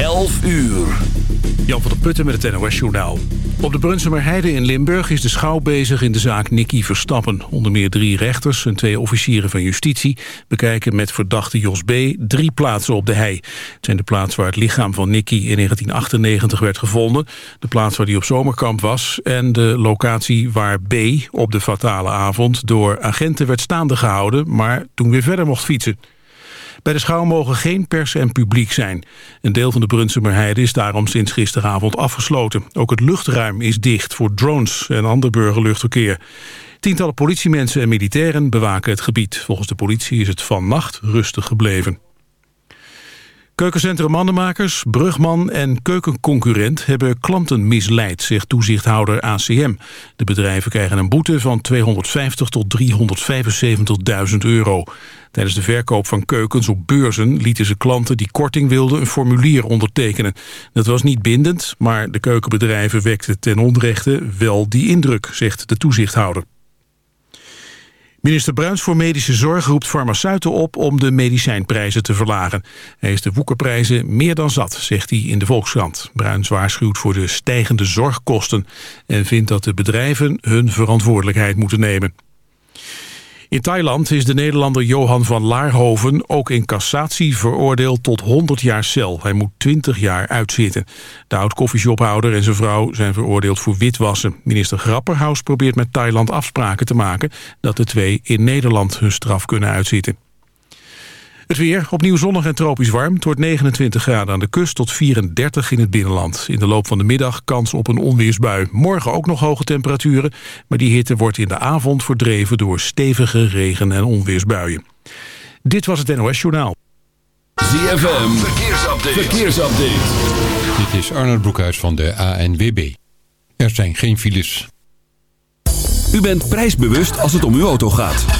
11 uur. Jan van der Putten met het NOS-journaal. Op de Brunsumerheide in Limburg is de schouw bezig in de zaak Nicky Verstappen. Onder meer drie rechters en twee officieren van justitie... bekijken met verdachte Jos B. drie plaatsen op de hei. Het zijn de plaats waar het lichaam van Nicky in 1998 werd gevonden... de plaats waar hij op zomerkamp was... en de locatie waar B. op de fatale avond door agenten werd staande gehouden... maar toen weer verder mocht fietsen. Bij de schouw mogen geen pers en publiek zijn. Een deel van de Brunsumerheide is daarom sinds gisteravond afgesloten. Ook het luchtruim is dicht voor drones en ander burgerluchtverkeer. Tientallen politiemensen en militairen bewaken het gebied. Volgens de politie is het vannacht rustig gebleven. Keukencentrum Mandenmakers, Brugman en Keukenconcurrent hebben klanten misleid, zegt toezichthouder ACM. De bedrijven krijgen een boete van 250 tot 375.000 euro. Tijdens de verkoop van keukens op beurzen lieten ze klanten die korting wilden een formulier ondertekenen. Dat was niet bindend, maar de keukenbedrijven wekten ten onrechte wel die indruk, zegt de toezichthouder. Minister Bruins voor Medische Zorg roept farmaceuten op om de medicijnprijzen te verlagen. Hij is de woekerprijzen meer dan zat, zegt hij in de Volkskrant. Bruins waarschuwt voor de stijgende zorgkosten en vindt dat de bedrijven hun verantwoordelijkheid moeten nemen. In Thailand is de Nederlander Johan van Laarhoven ook in cassatie veroordeeld tot 100 jaar cel. Hij moet 20 jaar uitzitten. De oud-koffieshophouder en zijn vrouw zijn veroordeeld voor witwassen. Minister Grapperhaus probeert met Thailand afspraken te maken... dat de twee in Nederland hun straf kunnen uitzitten. Het weer, opnieuw zonnig en tropisch warm. Het wordt 29 graden aan de kust tot 34 in het binnenland. In de loop van de middag kans op een onweersbui. Morgen ook nog hoge temperaturen, maar die hitte wordt in de avond verdreven... door stevige regen- en onweersbuien. Dit was het NOS Journaal. ZFM, verkeersupdate. verkeersupdate. Dit is Arnold Broekhuis van de ANWB. Er zijn geen files. U bent prijsbewust als het om uw auto gaat.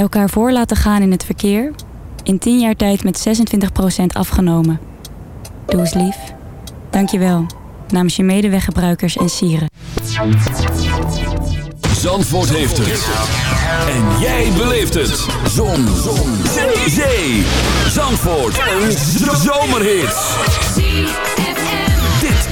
Elkaar voor laten gaan in het verkeer. In 10 jaar tijd met 26% afgenomen. Doe eens lief. Dank je wel. Namens je medeweggebruikers en sieren. Zandvoort heeft het. En jij beleeft het. Zon. Zon. Zee. Zee. Zandvoort. Een zomerhit.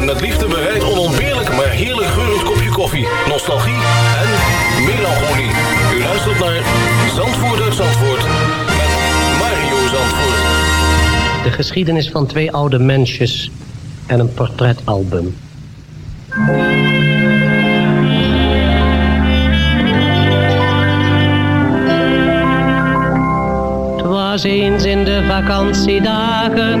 en met liefde bereid onontbeerlijk maar heerlijk geurend kopje koffie, nostalgie en melancholie. U luistert naar Zandvoort uit Zandvoort met Mario Zandvoort. De geschiedenis van twee oude mensjes en een portretalbum. Was eens in de vakantiedagen,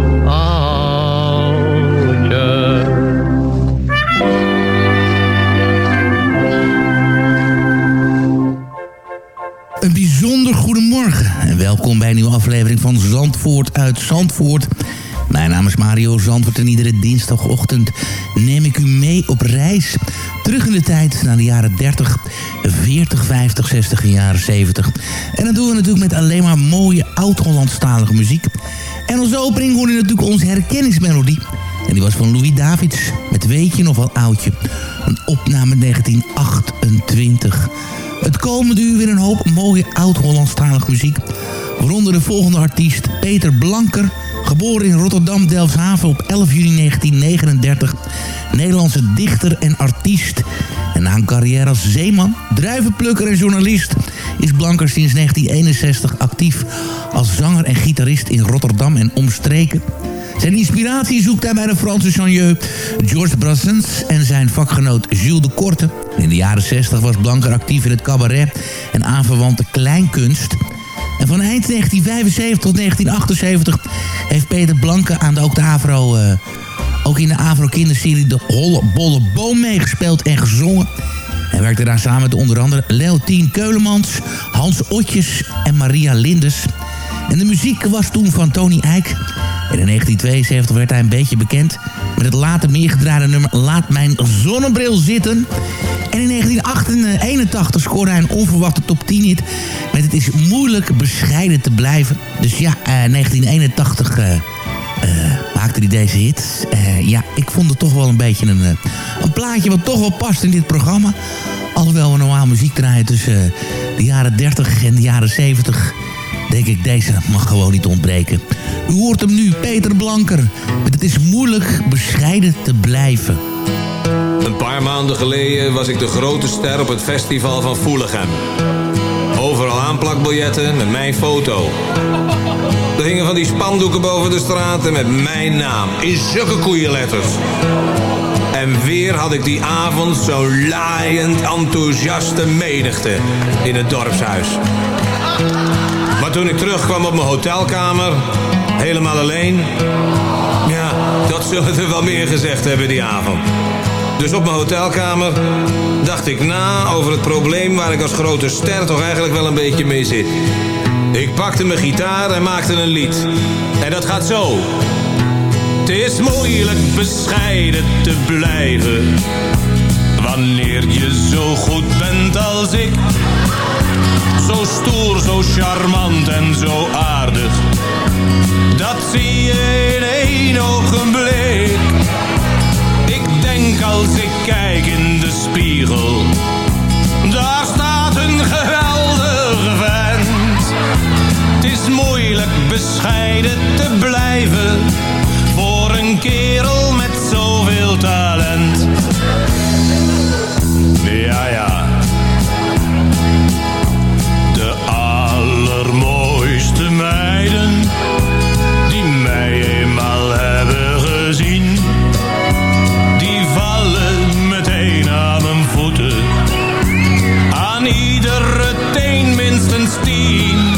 bijzonder goedemorgen en welkom bij een nieuwe aflevering van Zandvoort uit Zandvoort. Mijn naam is Mario Zandvoort en iedere dinsdagochtend neem ik u mee op reis. Terug in de tijd naar de jaren 30, 40, 50, 60 en jaren 70. En dat doen we natuurlijk met alleen maar mooie oud-Hollandstalige muziek. En als opening hoor je natuurlijk onze herkenningsmelodie. En die was van Louis Davids met Weet je nog wel oudje. Een opname 1928. Het komende uur weer een hoop mooie oud-Hollandstalige muziek. Waaronder de volgende artiest Peter Blanker. Geboren in Rotterdam, Delfshaven op 11 juni 1939. Nederlandse dichter en artiest. En na een carrière als zeeman, druivenplukker en journalist... is Blanker sinds 1961 actief als zanger en gitarist in Rotterdam en omstreken. Zijn inspiratie zoekt hij bij de Franse chanteur Georges Brassens en zijn vakgenoot Jules de Korte. In de jaren 60 was Blanker actief in het cabaret en aanverwante kleinkunst. En van eind 1975 tot 1978 heeft Peter Blanke aan de, ook de Avro... eh, ook in de Avro kinderserie De Holle Bolle Boom meegespeeld en gezongen. Hij werkte daar samen met onder andere Leontien Keulemans, Hans Otjes en Maria Lindes. En de muziek was toen van Tony Eijk. En in 1972 werd hij een beetje bekend met het later meer gedraaide nummer Laat Mijn Zonnebril Zitten. En in 1981 scoorde hij een onverwachte top 10 hit met Het is moeilijk bescheiden te blijven. Dus ja, eh, 1981 eh, eh, maakte hij deze hit. Eh, ja, ik vond het toch wel een beetje een, eh, een plaatje wat toch wel past in dit programma. Alhoewel we normaal muziek draaien tussen eh, de jaren 30 en de jaren 70 denk ik, deze mag gewoon niet ontbreken. U hoort hem nu, Peter Blanker. Het is moeilijk bescheiden te blijven. Een paar maanden geleden was ik de grote ster op het festival van Voelichem. Overal aanplakbiljetten met mijn foto. Er hingen van die spandoeken boven de straten met mijn naam. In zulke koeienletters. En weer had ik die avond zo'n laaiend enthousiaste menigte in het dorpshuis. Nou, toen ik terugkwam op mijn hotelkamer, helemaal alleen... Ja, dat zullen we wel meer gezegd hebben die avond. Dus op mijn hotelkamer dacht ik na over het probleem... waar ik als grote ster toch eigenlijk wel een beetje mee zit. Ik pakte mijn gitaar en maakte een lied. En dat gaat zo. Het is moeilijk bescheiden te blijven... wanneer je zo goed bent als ik... Zo stoer, zo charmant en zo aardig. Dat zie je in één ogenblik. Ik denk als ik kijk in de spiegel. Daar staat een geweldige vent. Het is moeilijk bescheiden te blijven. Voor een kerel met zoveel talent. me.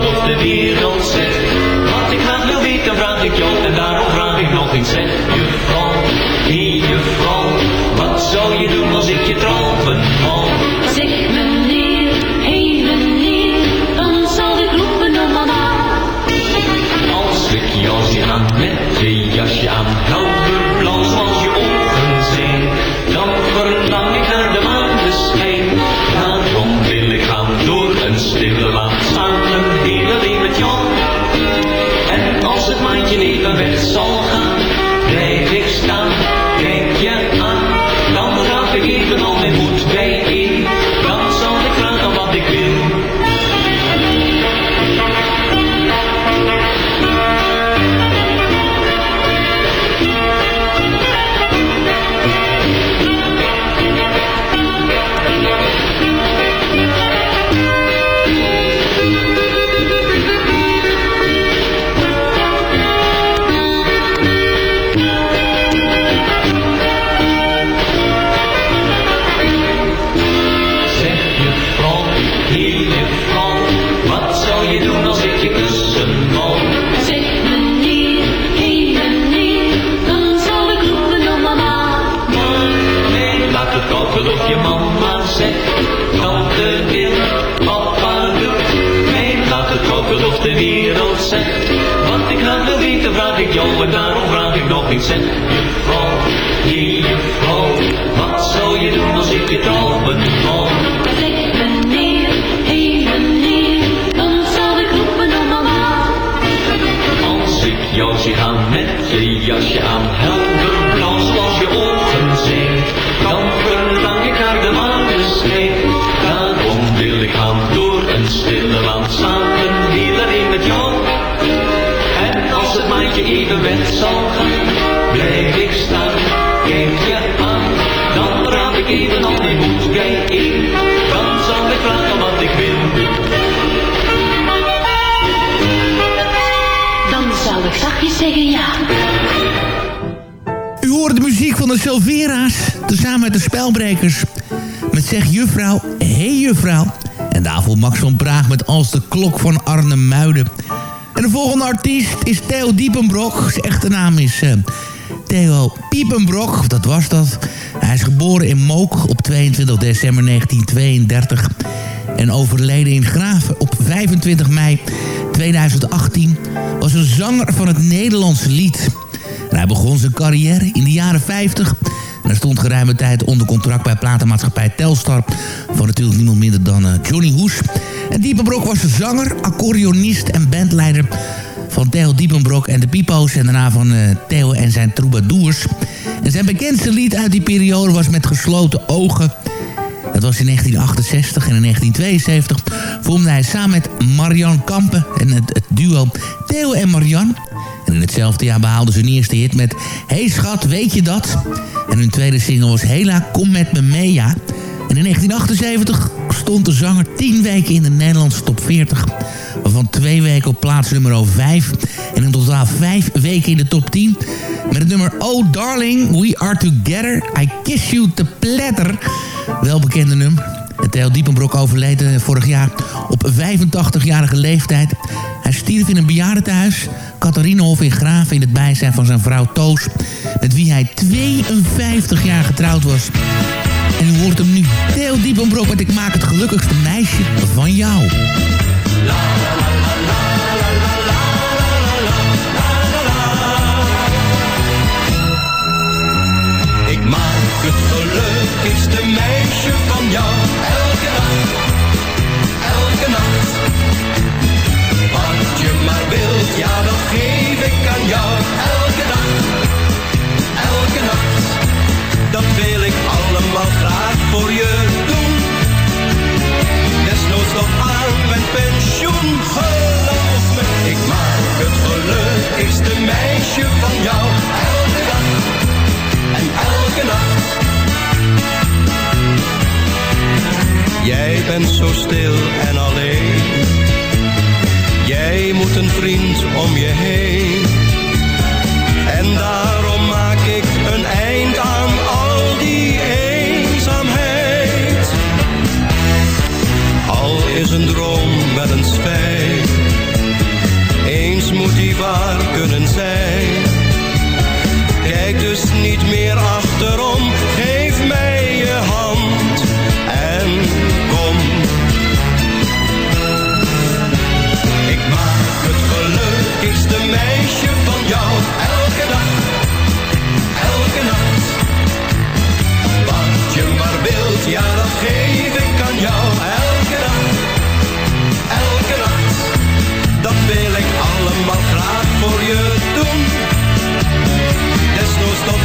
Laat het komen of de wereld zegt. Wat ik ik. Zeg juffrouw, hier juffrouw, wat zou je doen als ik je trouwen wou? Zeg meneer, hé meneer, dan zal ik roepen om mama. Als ik jou zie gaan met je jasje aan, helder blauw zoals je ogen zijn, dan verlang ik naar de maneschijn. Daarom wil ik gaan door een stille land samen, alleen met jou. En als het maandje even weg zal gaan, ja. U hoort de muziek van de Silvera's, tezamen met de Spelbrekers. Met Zeg Juffrouw, Hey Juffrouw. En daarvoor Max van Praag met Als de Klok van Arnhem Muiden. En de volgende artiest is Theo Diepenbrok. Zijn echte naam is eh, Theo Piepenbrok, dat was dat. Hij is geboren in Mook op 22 december 1932... en overleden in Graven op 25 mei 2018... was een zanger van het Nederlandse lied... En hij begon zijn carrière in de jaren 50. En hij stond geruime tijd onder contract bij platenmaatschappij Telstar. Van natuurlijk niemand minder dan eh, Johnny Hoes. En Diepenbrok was zanger, accordeonist en bandleider van Theo Diepenbrok en de Pipo's. En daarna van eh, Theo en zijn troubadours. En zijn bekendste lied uit die periode was Met gesloten ogen... Dat was in 1968 en in 1972 vormde hij samen met Marian Kampen en het, het duo Theo en Marian. En in hetzelfde jaar behaalden ze hun eerste hit met Hey schat, weet je dat? En hun tweede single was Hela, kom met me mee, ja. En in 1978 stond de zanger 10 weken in de Nederlandse top 40. Waarvan twee weken op plaats nummer 5. En in totaal 5 weken in de top 10. Met het nummer Oh Darling, We Are Together. I Kiss You to Platter. Welbekende nummer. Theo Diepenbrok overleed eh, vorig jaar op 85-jarige leeftijd. Hij stierf in een bejaardentehuis. Catharinenhof in Graven in het bijzijn van zijn vrouw Toos. Met wie hij 52 jaar getrouwd was. En u hoort hem nu. Theo Diepenbrok met Ik maak het gelukkigste meisje van jou. Ik maak het gelukkigste meisje van jou. Elke nacht, ja dat geef ik aan jou. Elke dag, elke nacht. Dat wil ik allemaal graag voor je doen. Desnoods nog aan mijn pensioen, geloof me. Ik maak het gelukkigste meisje van jou. Elke dag en elke nacht. Jij bent zo stil en alleen. Jij moet een vriend om je heen. En daarom maak ik een eind aan al die eenzaamheid. Al is een droom wel eens fijn. Eens moet die waar kunnen zijn. Kijk dus niet meer achterom, jou, elke dag, elke nacht. Wat je maar wilt, ja dat geef ik aan jou, elke dag, elke nacht. Dat wil ik allemaal graag voor je doen. Desnoods tot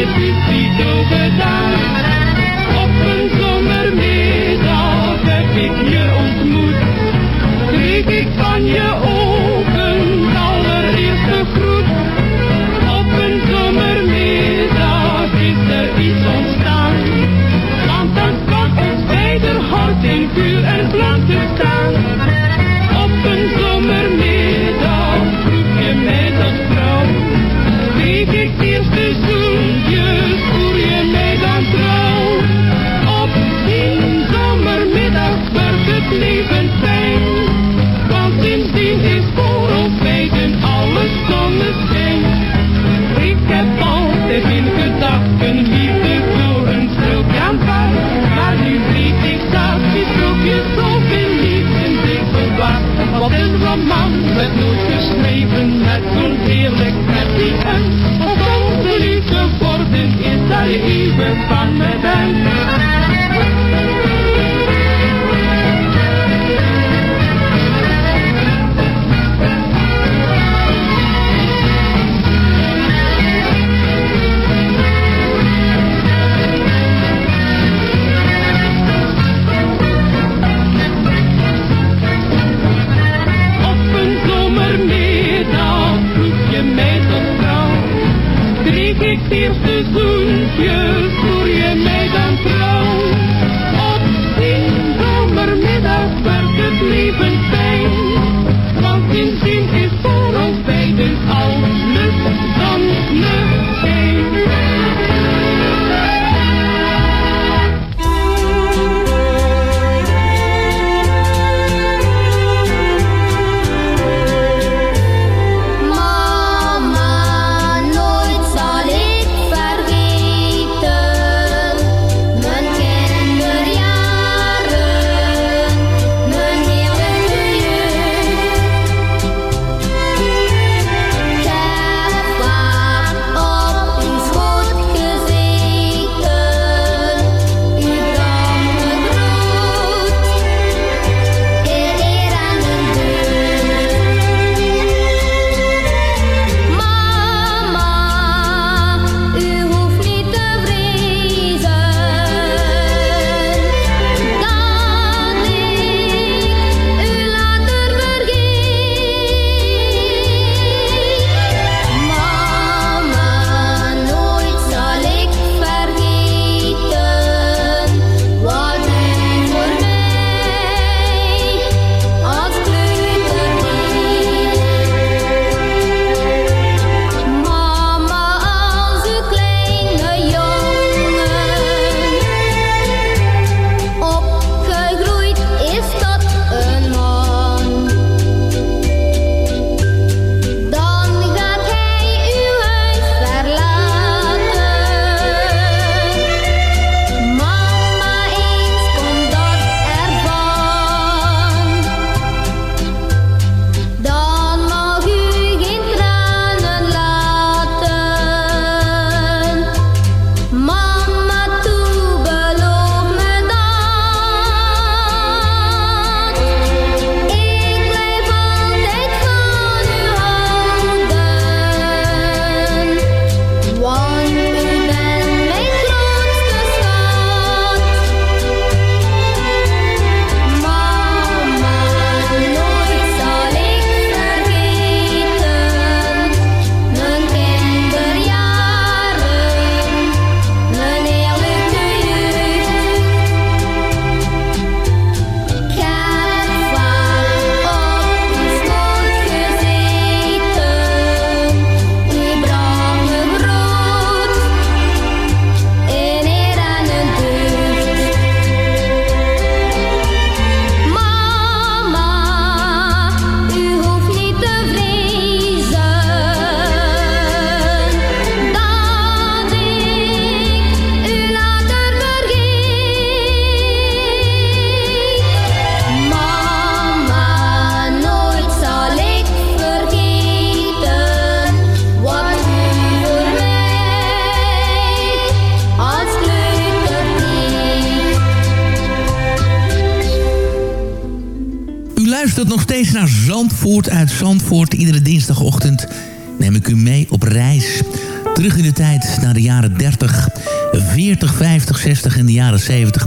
oh dat is 70.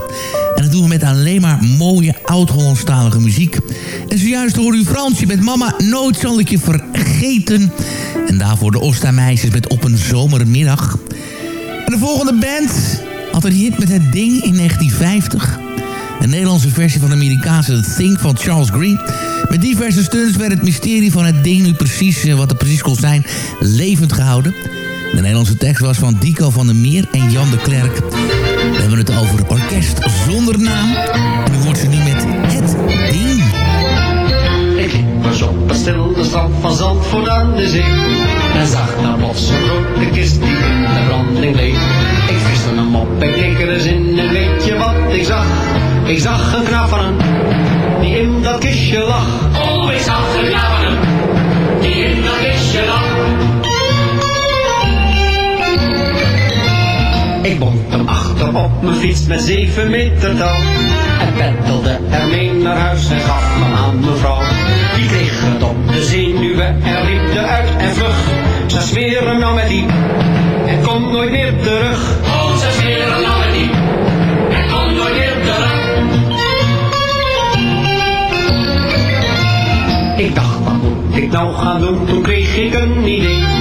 En dat doen we met alleen maar mooie oud-Hollandstalige muziek. En zojuist hoor u Fransje met Mama, nooit zal ik je vergeten. En daarvoor de Osta-meisjes met Op een zomermiddag. En de volgende band had een hit met het ding in 1950... Een Nederlandse versie van de Amerikaanse The Thing van Charles Green. Met diverse stunts werd het mysterie van het ding nu precies, eh, wat het precies kon zijn, levend gehouden. De Nederlandse tekst was van Dico van der Meer en Jan de Klerk. Hebben het over orkest zonder naam. En u hoort ze nu met Het Ding. Ik liep op een stille strand van Zandvoort aan de zee. En zag daar plots een grote kist die in de branding leek. Ik viste hem op en keek er eens in en weet je wat ik zag? Ik zag een hem, die in dat kistje lag. Mijn fiets met zeven meter touw. En peddelde ermee naar huis en gaf me aan mevrouw. Die kreeg het op de zenuwen en riep eruit en vlug. Ze smeren nou met die en komt nooit meer terug. Oh, ze smeren nou met die en komt nooit meer terug. Ik dacht, wat moet ik nou gaan doen? Toen kreeg ik een idee.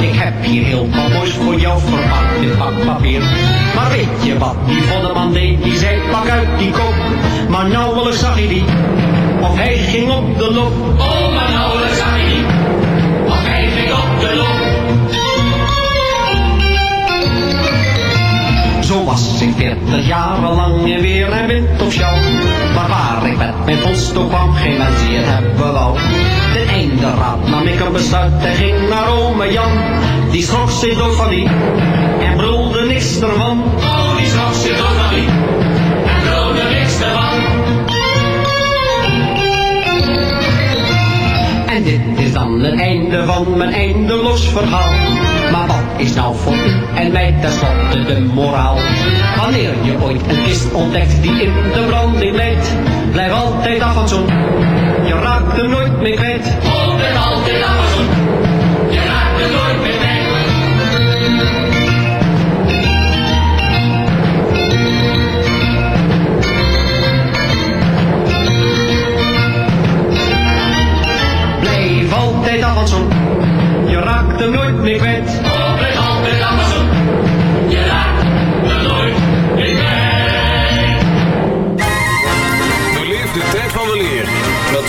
Ik heb hier heel wat moois voor jou verpakt in pakpapier. Maar weet je wat die voddeman deed? Die zei pak uit die kop. Maar nauwelijks zag hij die. Of hij ging op de loop. Oh, maar nauwelijks zag hij die. Of hij ging op de loop. Zo was ik veertig jaren lang en weer en wind op jou. Maar waar ik met mijn post op kwam, geen mens die het hebben wou. Ten einde raad nam ik een besluit en ging naar ome Jan. Die schrok zich dood van die en brulde niks ervan. Oh, die schrok zich dood van die en brulde niks ervan. En dit is dan het einde van mijn eindeloos verhaal. Is nou voor en mij tenslotte de moraal? Wanneer je ooit een kist ontdekt die in de branding leidt, blijf altijd af van zo'n. Je raakt hem nooit meer kwijt. Blijf altijd af van zo'n. Je raakt hem nooit meer kwijt. Blijf altijd af van zo'n. Je raakt hem nooit meer kwijt.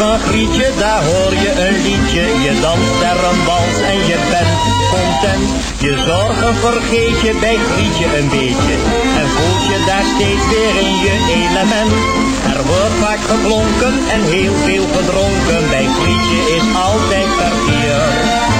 van Grietje, daar hoor je een liedje. Je danst er een wals en je bent content. Je zorgen vergeet je bij Grietje een beetje. En voelt je daar steeds weer in je element. Er wordt vaak geklonken en heel veel gedronken. Bij Grietje is altijd verkeer.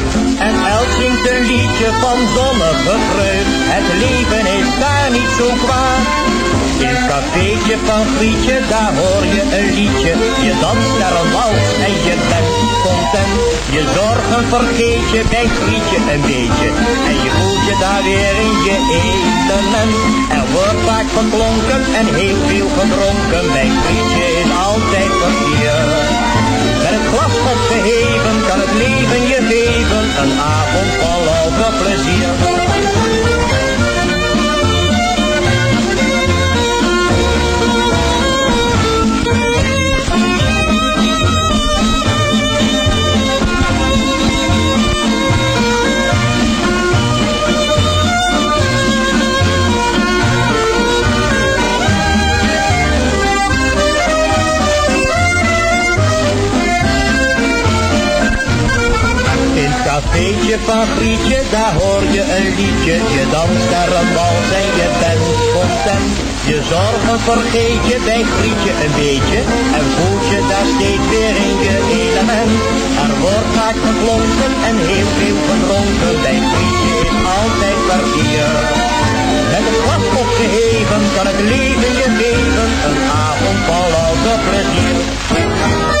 En elk zingt een liedje van zonnige vreugd. Het leven is daar niet zo kwaad. In het cafeetje van Grietje, daar hoor je een liedje. Je danst daar een wals en je bent content. Je zorgen vergeet je bij Grietje een beetje. En je voelt je daar weer in je element. Er wordt vaak geklonken en heel veel gedronken. Bij Grietje is altijd verkeer. Glas opgeheven kan het leven je geven, een avond vol plezier. Van Grietje, daar hoor je een liedje. Je danst daar een wals en je bent content. Je zorgen vergeet je bij Grietje een beetje. En voelt je daar steeds weer in je element. Er wordt vaak geklonken en heel veel gedronken. Bij Grietje is altijd kwartier. Met het glas opgeheven kan het leven je geven. Een avond vol louter plezier.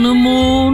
Rode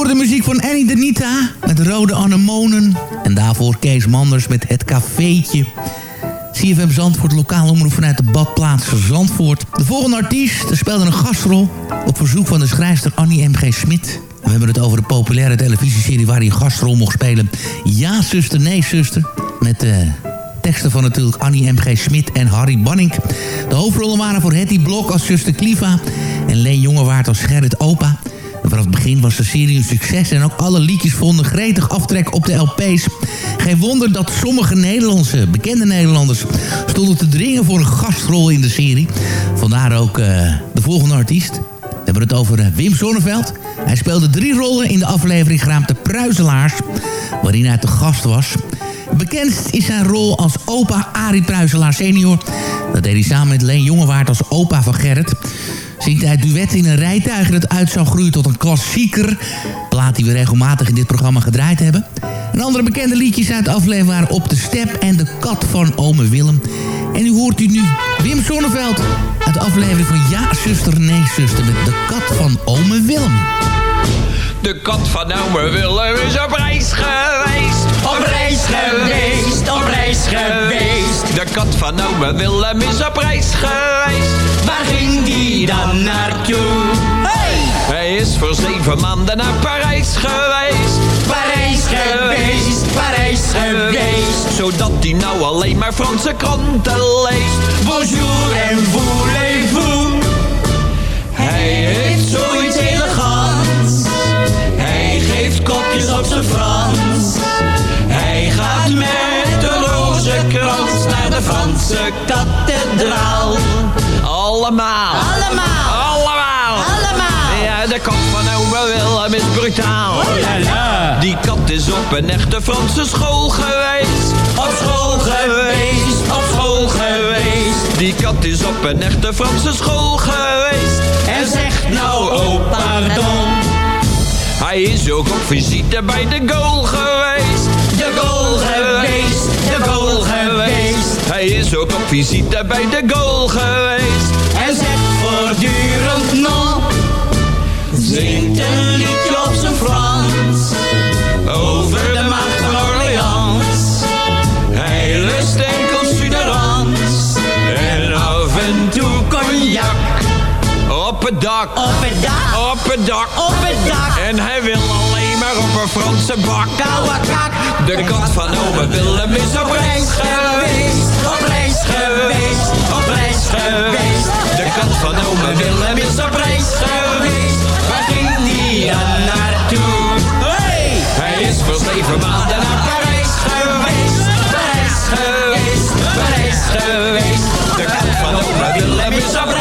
U hoort de muziek van Annie Denita met Rode Anemonen. En daarvoor Kees Manders met Het Cafeetje. CFM Zandvoort, lokaal omroep vanuit de badplaats Zandvoort. De volgende artiest speelde een gastrol op verzoek van de schrijfster Annie M.G. Smit. We hebben het over de populaire televisieserie waar hij een gastrol mocht spelen. Ja, zuster, nee, zuster. Met eh, teksten van natuurlijk Annie M.G. Smit en Harry Banning. De hoofdrollen waren voor Hetty Blok als zuster Kliva... en Leen Jongewaard als Gerrit Opa... Vanaf het begin was de serie een succes en ook alle liedjes vonden gretig aftrek op de LP's. Geen wonder dat sommige Nederlandse, bekende Nederlanders, stonden te dringen voor een gastrol in de serie. Vandaar ook eh, de volgende artiest. We hebben het over eh, Wim Sonneveld. Hij speelde drie rollen in de aflevering genaamd De Pruiselaars, waarin hij te gast was. Bekendst is zijn rol als opa Arie Pruiselaar senior. Dat deed hij samen met Leen Jongewaard als opa van Gerrit zingt hij duet in een rijtuig dat uit zou groeien tot een klassieker. Plaat die we regelmatig in dit programma gedraaid hebben. Een andere bekende liedjes uit aflevering waren Op de Step en De Kat van Ome Willem. En u hoort u nu Wim Sonneveld uit de aflevering van Ja, zuster, nee, zuster... met de kat van ome Willem. De kat van ome Willem is op reis geweest. Op reis geweest, op reis geweest. De kat van ome Willem is op reis geweest. Waar ging die dan naartoe? Hey! Hij is voor zeven maanden naar Parijs geweest. Parijs geweest, Parijs geweest. Zodat hij nou alleen maar Franse kranten leest. Bonjour en voulez-vous. Hij heeft zoiets elegants. Hij geeft kopjes op zijn Frans. Hij gaat met rozenkrans naar de Franse kathedraal. Allemaal. Allemaal. Allemaal. Allemaal. Ja, de kat van ome Willem is brutaal. Oh la la. Die kat is op een echte Franse school geweest. Op school geweest, op school geweest. Die kat is op een echte Franse school geweest. En zegt nou, oh pardon. Hij is ook op visite bij de goal geweest. Hij is ook op visite bij de goal geweest. En zegt voortdurend nog. Zingt een liedje op zijn Frans. Over de macht van Orleans. Hij lust enkel suderans. En af en toe cognac. Op het dak. Op het dak. Op het dak. Op het dak. En Franse bak. De kat van ome Willem is op reis geweest. Op reis geweest. Op reis geweest. De kat van ome Willem is op reis geweest. Waar ging die dan naartoe? Hey! Hij is voor zeven maanden naar Parijs geweest. Parijs geweest. Parijs geweest. De kat van ome Willem is op reis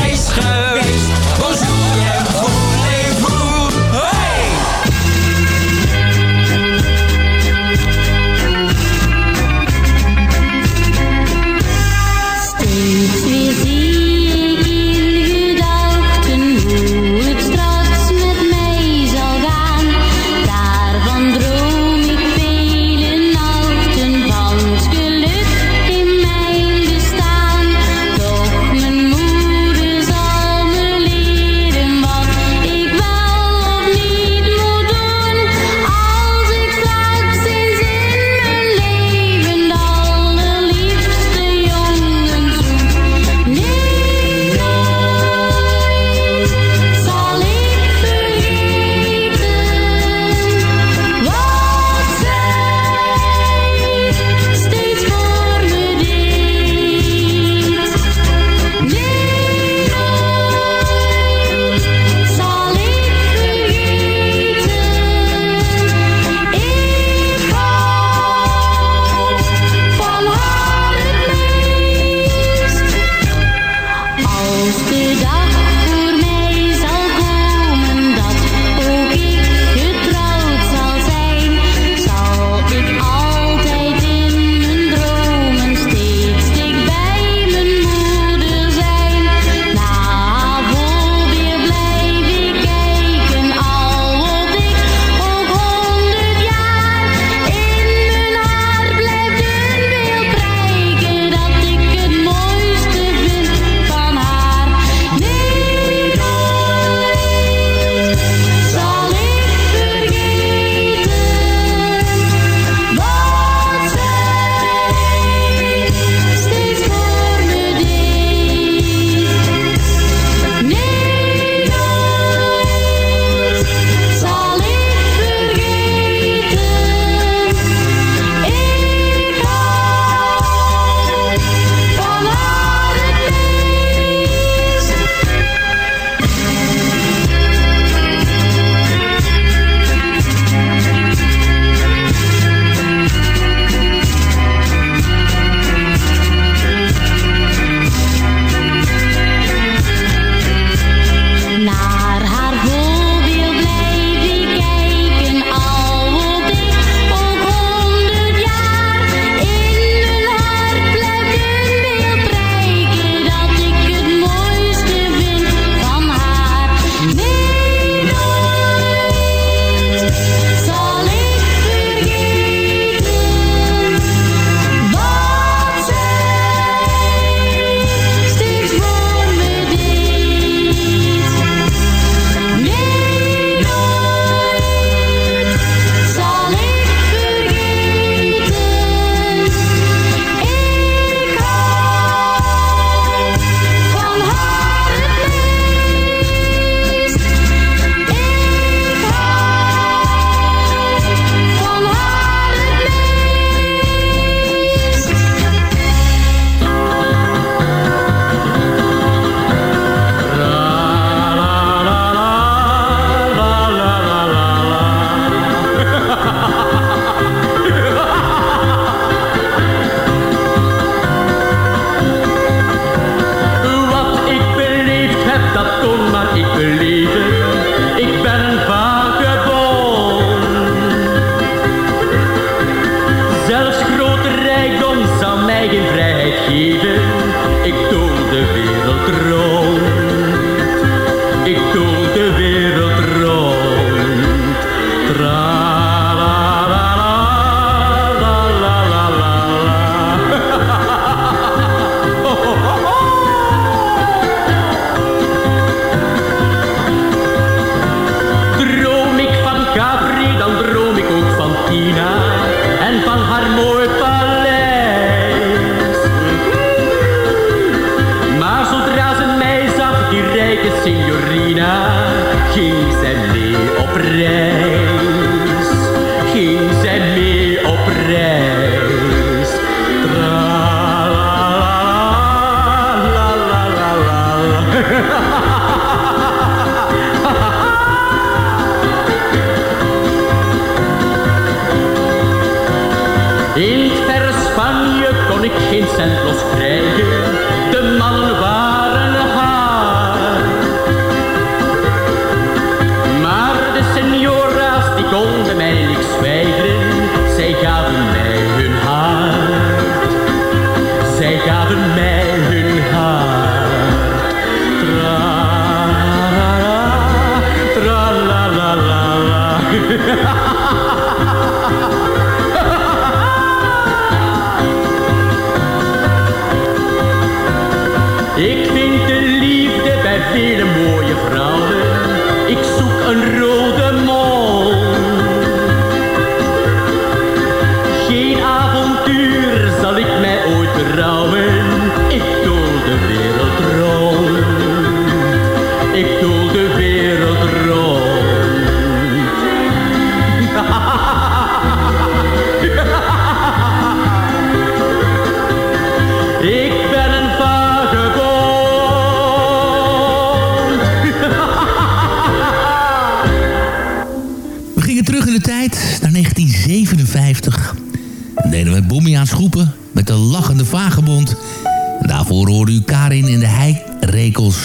hoorde u Karin in de heikrekels.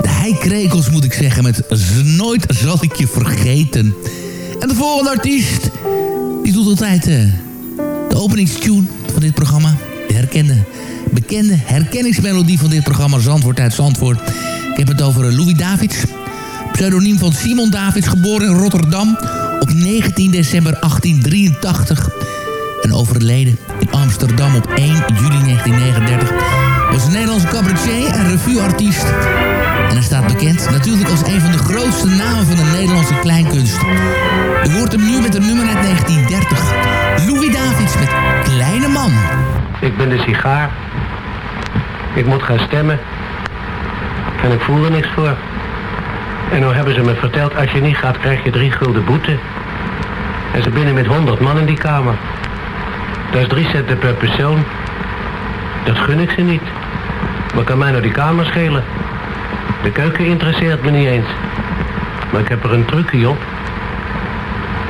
De heikrekels moet ik zeggen met Nooit zal ik je vergeten. En de volgende artiest, die doet altijd eh, de openingstune van dit programma. De herkende, bekende herkenningsmelodie van dit programma Zandvoort uit Zandvoort. Ik heb het over eh, Louis Davids. Pseudoniem van Simon Davids, geboren in Rotterdam op 19 december 1883. En overleden in Amsterdam op 1 juli 1939. Was een Nederlandse cabaretier en revueartiest. En hij staat bekend natuurlijk als een van de grootste namen van de Nederlandse kleinkunst. U hoort hem nu met een nummer uit 1930. Louis Davids met Kleine Man. Ik ben de sigaar. Ik moet gaan stemmen. En ik voel er niks voor. En nou hebben ze me verteld, als je niet gaat krijg je drie gulden boete. En ze binnen met honderd man in die kamer. Dat is drie centen per persoon. Dat gun ik ze niet. Wat kan mij nou die kamer schelen? De keuken interesseert me niet eens. Maar ik heb er een trucje op.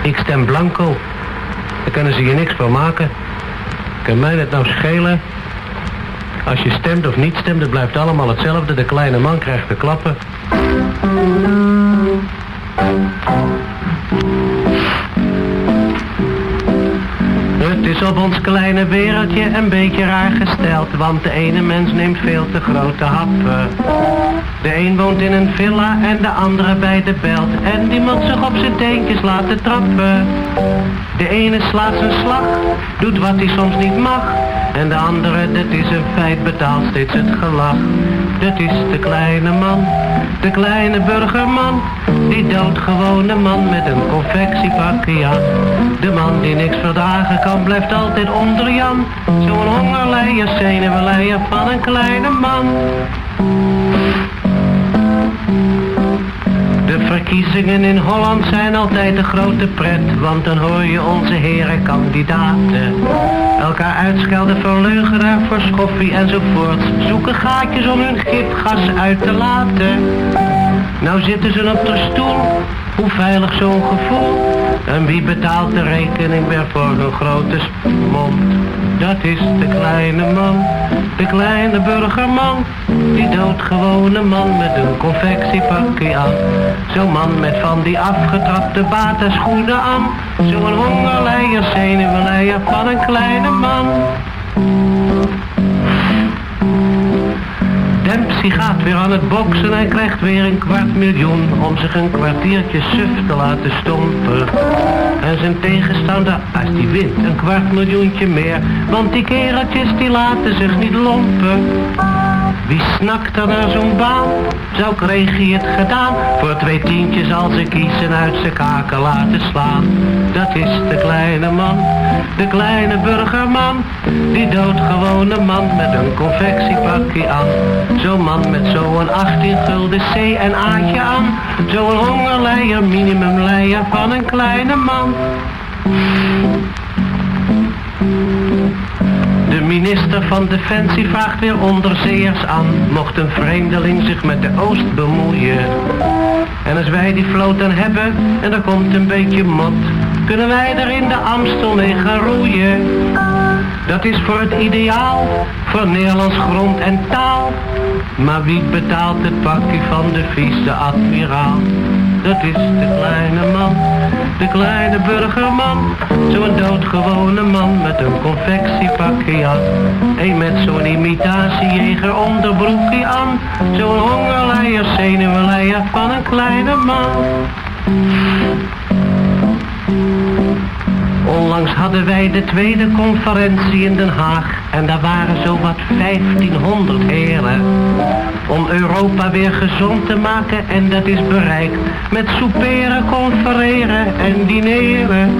Ik stem blanco. Daar kunnen ze je niks van maken. Kan mij het nou schelen? Als je stemt of niet stemt, het blijft allemaal hetzelfde. De kleine man krijgt de klappen. Is op ons kleine wereldje een beetje raar gesteld, want de ene mens neemt veel te grote happen. De een woont in een villa en de andere bij de belt, en die moet zich op zijn teentjes laten trappen. De ene slaat zijn slag, doet wat hij soms niet mag, en de andere, dat is een feit, betaalt steeds het gelach. Dat is de kleine man, de kleine burgerman, die doodgewone man met een confectiepakje aan. De man die niks verdragen kan, blijft altijd onder Jan. Zo'n hongerleier, zenuwenleier van een kleine man. Verkiezingen in Holland zijn altijd een grote pret, want dan hoor je onze heren kandidaten. Elkaar uitschelden, verleugenen voor schoffie enzovoort. Zoeken gaatjes om hun gifgas uit te laten. Nou zitten ze op de stoel, hoe veilig zo'n gevoel. En wie betaalt de rekening weer voor een grote mond? Dat is de kleine man, de kleine burgerman. Die doodgewone man met een confectiepakje aan. Zo'n man met van die afgetrapte batenschoenen aan. Zo'n hongerleier, zenuwenleier van een kleine man. Dempsey gaat weer aan het boksen en krijgt weer een kwart miljoen om zich een kwartiertje suf te laten stompen. En zijn tegenstander, als die wint, een kwart miljoentje meer, want die kereltjes die laten zich niet lompen. Wie snakt er naar zo'n baan? Zo kreeg hij het gedaan. Voor twee tientjes als ze kiezen uit zijn kaken laten slaan. Dat is de kleine man, de kleine burgerman. Die doodgewone man met een confectiepakje aan. Zo'n man met zo'n 18 gulden C en A'tje aan. Zo'n hongerleier, minimumleier van een kleine man. Minister van Defensie vraagt weer onderzeeërs aan. Mocht een vreemdeling zich met de Oost bemoeien. En als wij die vloot dan hebben en er komt een beetje mot. Kunnen wij er in de Amstel mee gaan roeien. Dat is voor het ideaal, voor Nederlands grond en taal. Maar wie betaalt het pakje van de vice-admiraal? Dat is de kleine man, de kleine burgerman. Zo'n doodgewone man met een confectiepakje aan. Een met zo'n imitatiejeger onderbroekje aan. Zo'n hongerleier, zenuwenleier van een kleine man. Onlangs hadden wij de tweede conferentie in Den Haag en daar waren zowat 1500 heren. Om Europa weer gezond te maken en dat is bereikt met souperen, confereren en dineren.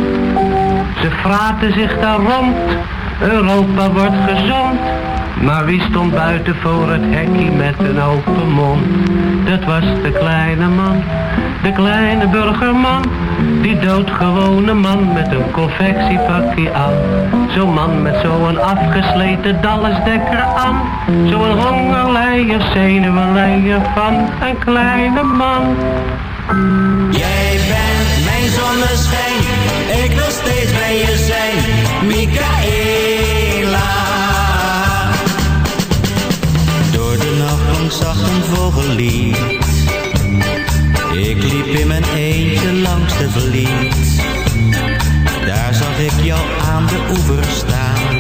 Ze fraten zich daar rond, Europa wordt gezond. Maar wie stond buiten voor het hekje met een open mond? Dat was de kleine man, de kleine burgerman. Die doodgewone man met een confectiepakje aan. Zo'n man met zo'n afgesleten dallesdekker aan. Zo'n hongerleier, zenuwenleier van een kleine man. Jij bent mijn zonneschijn, ik wil steeds bij je zijn, Michaela. Door de nacht lang zag een vogellied. Ik liep in mijn eentje langs de vliet. Daar zag ik jou aan de oever staan.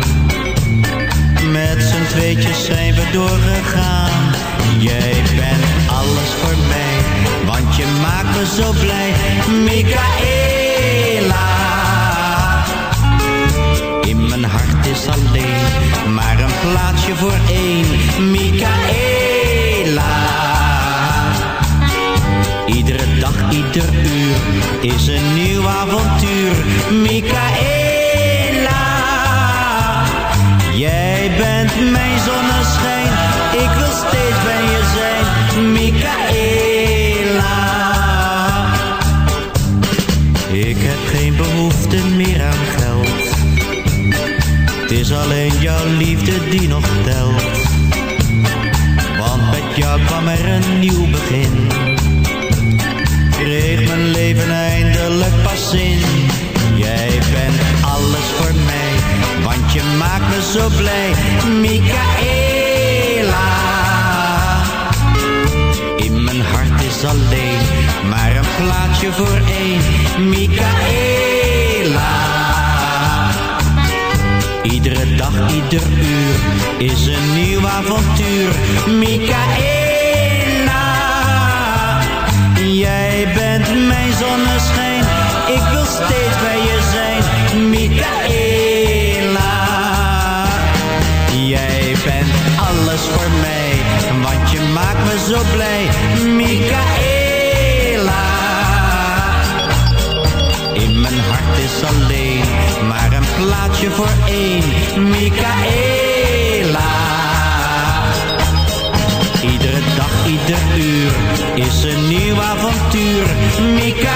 Met z'n tweetjes zijn we doorgegaan. Jij bent alles voor mij, want je maakt me zo blij, Michaela. In mijn hart is alleen maar een plaatsje voor één, Michaela. Ieder uur is een nieuw avontuur, Michaela. Je maakt me zo blij, Michaela. In mijn hart is alleen maar een plaatsje voor één, Michaela. Iedere dag, ieder uur is een nieuw avontuur, Michaela. Jij blij, Michaela. In mijn hart is alleen maar een plaatsje voor één, Michaela. Iedere dag, ieder uur is een nieuw avontuur, Michaela.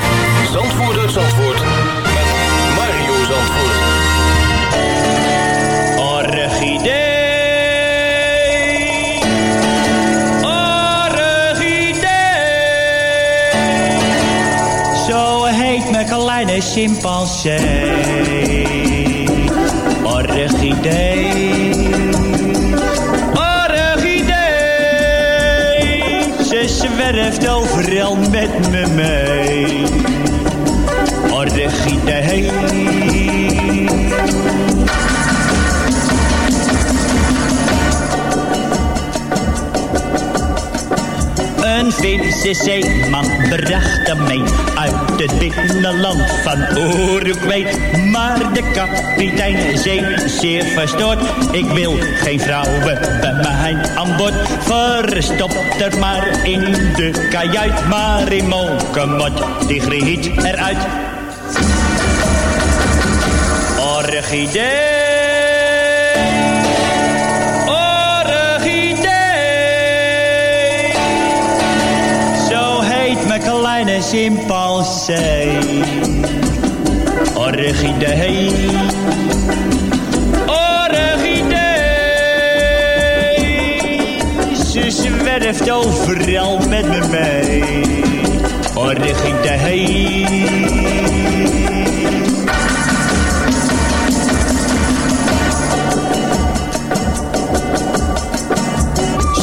Zandvoort uit Zandvoort met Mario Zandvoort. Orchidee, orchidee, zo heet mijn kleine chimpansee. Orchidee, orchidee, ze zwerft overal met me mee. Orchidee. Een zeeman bracht hem mee uit het binnenland van Uruguay. Maar de kapitein zei zeer verstoord, ik wil geen vrouwen bij mij aan boord. Verstop er maar in de kajuit, maar in Monkemot, die griet eruit. Orchidee. Orchidee. Zo heet mijn kleine chimpansee. Orchidee. Orchidee. Ze zwerft overal met me mee. Orchidee.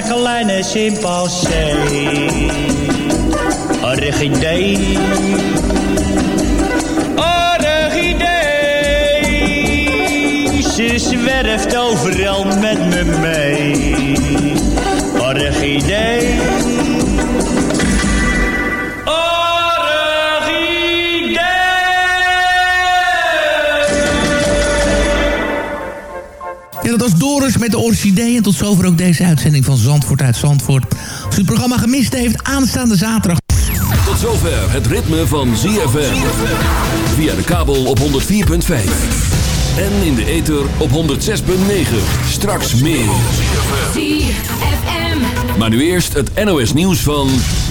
Mijn kleine chimpansee. Orchidee. Orchidee. Ze zwerft overal met me mee. Orchidee. Met de orchidee. En tot zover ook deze uitzending van Zandvoort uit Zandvoort. Als u het programma gemist heeft, aanstaande zaterdag. Tot zover het ritme van ZFM. Via de kabel op 104.5. En in de ether op 106.9. Straks meer. Maar nu eerst het NOS nieuws van...